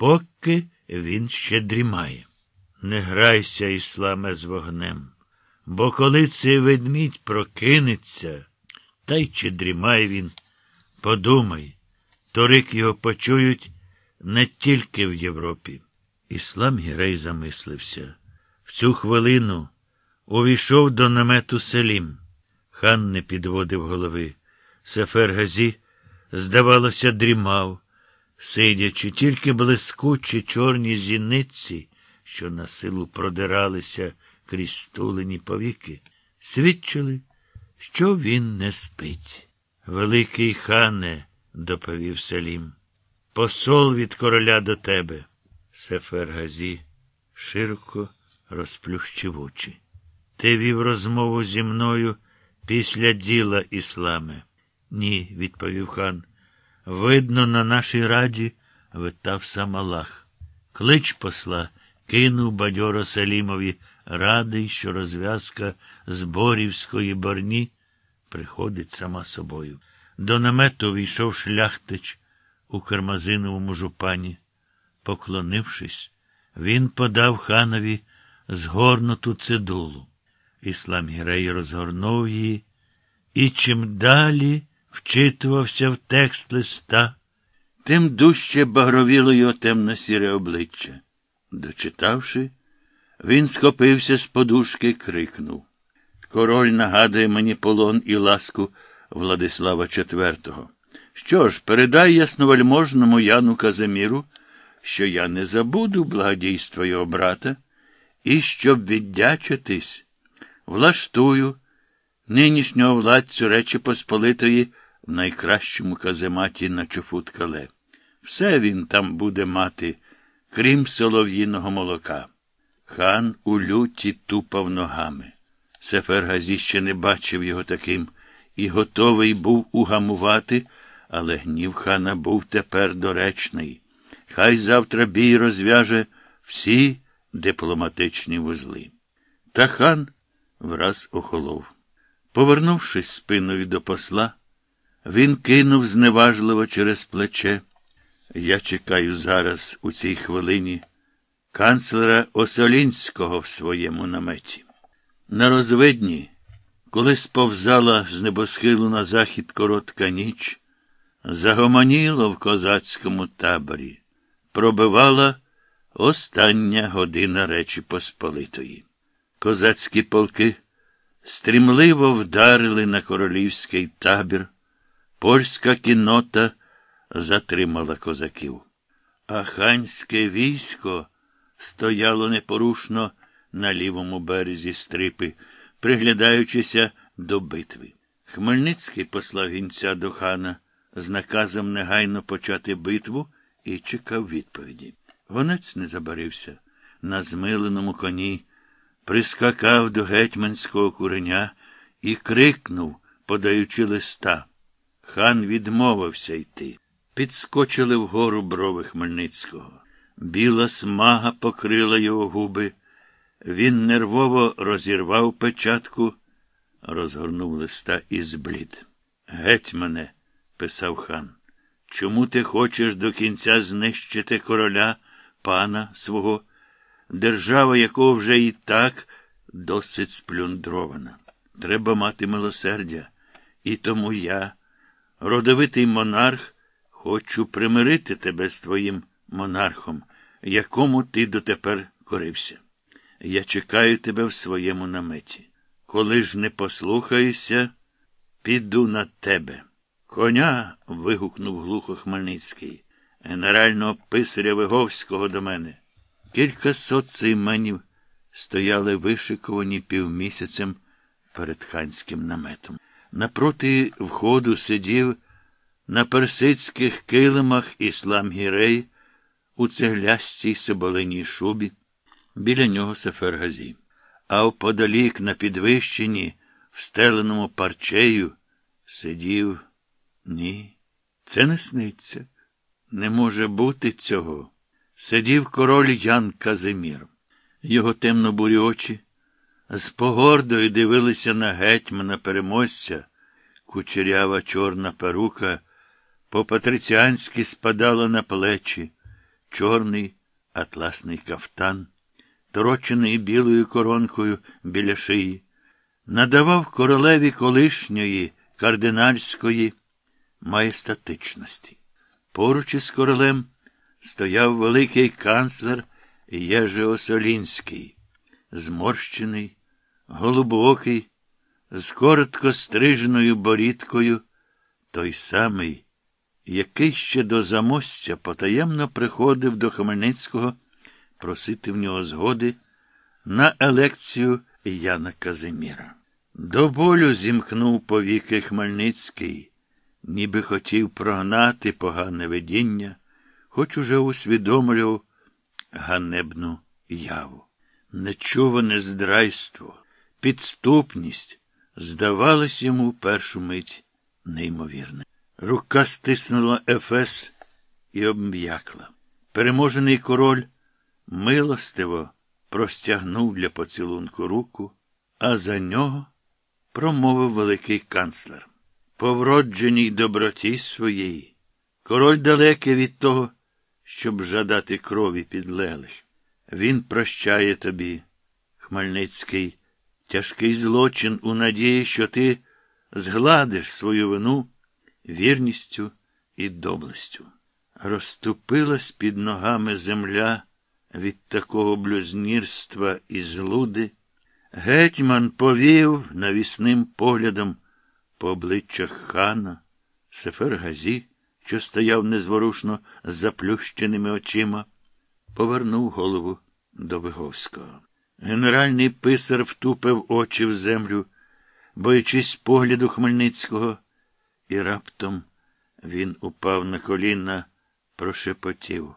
поки він ще дрімає. Не грайся, ісламе, з вогнем, бо коли цей ведмідь прокинеться, та й чи дрімає він, подумай, торик його почують не тільки в Європі. Іслам Гірей замислився. В цю хвилину увійшов до намету Селім. Хан не підводив голови. Сефер Газі, здавалося, дрімав, сидячи, тільки блискучі чорні зіниці, що на силу продиралися крізь стулені повіки, свідчили, що він не спить. Великий хане, доповів Селім, посол від короля до тебе. Сефер Газі широко розплющив очі. Ти вів розмову зі мною після діла ісламе. Ні, відповів хан. Видно, на нашій раді витав сам Аллах. Клич посла кинув бадьоро Салімові, радий, що розв'язка зборівської борні приходить сама собою. До намету війшов шляхтич у кармазиновому жупані. Поклонившись, він подав ханові згорнуту цидулу. Іслам Гірей розгорнув її і чим далі вчитувався в текст листа, тим дужче багровіло його темно-сіре обличчя. Дочитавши, він схопився з подушки і крикнув. Король нагадує мені полон і ласку Владислава IV. Що ж, передай ясновельможному Яну Казиміру, що я не забуду благодійства його брата, і щоб віддячитись, влаштую нинішнього владцю Речі Посполитої в найкращому казематі на Чофуткале. Все він там буде мати, крім солов'їного молока. Хан у люті тупав ногами. Сефер Газі ще не бачив його таким і готовий був угамувати, але гнів хана був тепер доречний. Хай завтра бій розв'яже всі дипломатичні вузли. Та хан враз охолов. Повернувшись спиною до посла, він кинув зневажливо через плече. Я чекаю зараз, у цій хвилині, канцлера Осолінського в своєму наметі. На розвидні, коли сповзала з небосхилу на захід коротка ніч, загомоніло в козацькому таборі, пробивала остання година Речі Посполитої. Козацькі полки стрімливо вдарили на королівський табір. Польська кіннота затримала козаків. А ханське військо стояло непорушно на лівому березі стрипи, приглядаючися до битви. Хмельницький послав гінця до хана з наказом негайно почати битву і чекав відповіді. Вонець не забарився. На змиленому коні прискакав до гетьманського куреня і крикнув, подаючи листа. Хан відмовився йти. Підскочили вгору брови Хмельницького. Біла смага покрила його губи. Він нервово розірвав печатку, розгорнув листа і зблід. Гетьмане, писав хан, чому ти хочеш до кінця знищити короля, пана свого, держава якого вже і так досить сплюндрована? Треба мати милосердя. І тому я, родовитий монарх, хочу примирити тебе з твоїм монархом, якому ти дотепер корився. Я чекаю тебе в своєму наметі. Коли ж не послухаєшся, піду на тебе. Коня. вигукнув глухо Хмельницький, генерального писаря Виговського до мене. Кілька сот сейменів стояли вишиковані півмісяцем перед ханським наметом. Напроти входу сидів на персидських килимах іслам Гірей у цеглястій соболиній шубі. Біля нього Сефер Газі. А вподалік на підвищенні, встеленому парчею, сидів. Ні, це не сниться. Не може бути цього. Сидів король Ян Казимір. Його темно-бурі очі з погордою дивилися на гетьмана переможця, кучерява чорна перука по патриціанськи спадала на плечі. чорний атласний кафтан, торочений білою коронкою біля шиї, надавав королеві колишньої кардинальської маєстатичності. Поруч із королем стояв великий канцлер Єжи Осолінський, зморщений, голубокий, з коротко стриженою борідкою, той самий, який ще до замостя потаємно приходив до Хмельницького просити в нього згоди на елекцію Яна Казиміра. До болю зімкнув повіки Хмельницький, ніби хотів прогнати погане видіння, хоч уже усвідомлював ганебну яву. Нечуване здрайство, підступність здавалось йому першу мить неймовірне. Рука стиснула Ефес і обм'якла. Переможений король милостиво простягнув для поцілунку руку, а за нього промовив великий канцлер. По вродженій доброті своєї, король далекий від того, щоб жадати крові підлеглих. Він прощає тобі, Хмельницький, тяжкий злочин у надії, що ти згладиш свою вину вірністю і доблестю. Розступилась під ногами земля від такого блюзнірства і злуди. Гетьман повів навісним поглядом по обличчях хана, Сефер Газі, що стояв незворушно з заплющеними очима, повернув голову до Виговського. Генеральний писар втупив очі в землю, боячись погляду Хмельницького, і раптом він упав на коліна, прошепотів.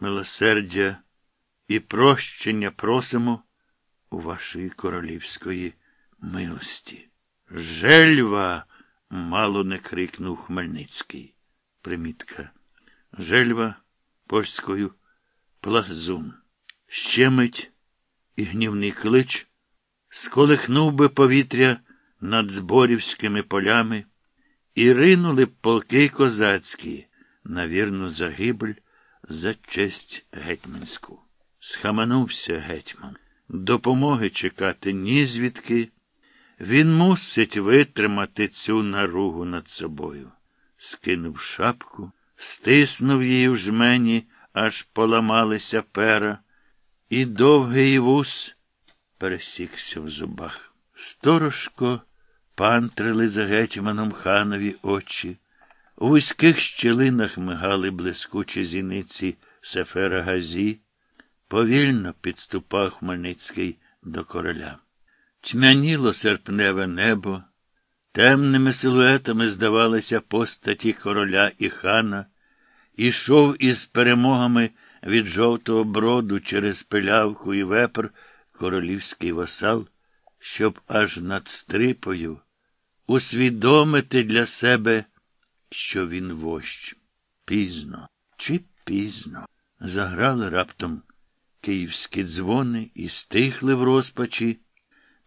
Милосердя і прощення просимо у вашої королівської милості. Жельва. мало не крикнув Хмельницький. Примітка. Жельва польською плазун. Щемить і гнівний клич сколихнув би повітря над зборівськими полями, і ринули б полки козацькі на вірну загибель за честь гетьманську. Схаменувся гетьман. Допомоги чекати ні звідки. Він мусить витримати цю наругу над собою. Скинув шапку, стиснув її в жмені, аж поламалися пера, і довгий вус пересікся в зубах. Сторожко пантрили за гетьманом ханові очі. У вузьких щелинах мигали блискучі зіниці Сефера Газі. Повільно підступав Хмельницький до короля. Тьмяніло серпневе небо, темними силуетами здавалися постаті короля і хана, ішов із перемогами від жовтого броду через пилявку і вепр королівський васал, щоб аж над стрипою усвідомити для себе, що він вождь. Пізно чи пізно заграли раптом київські дзвони і стихли в розпачі.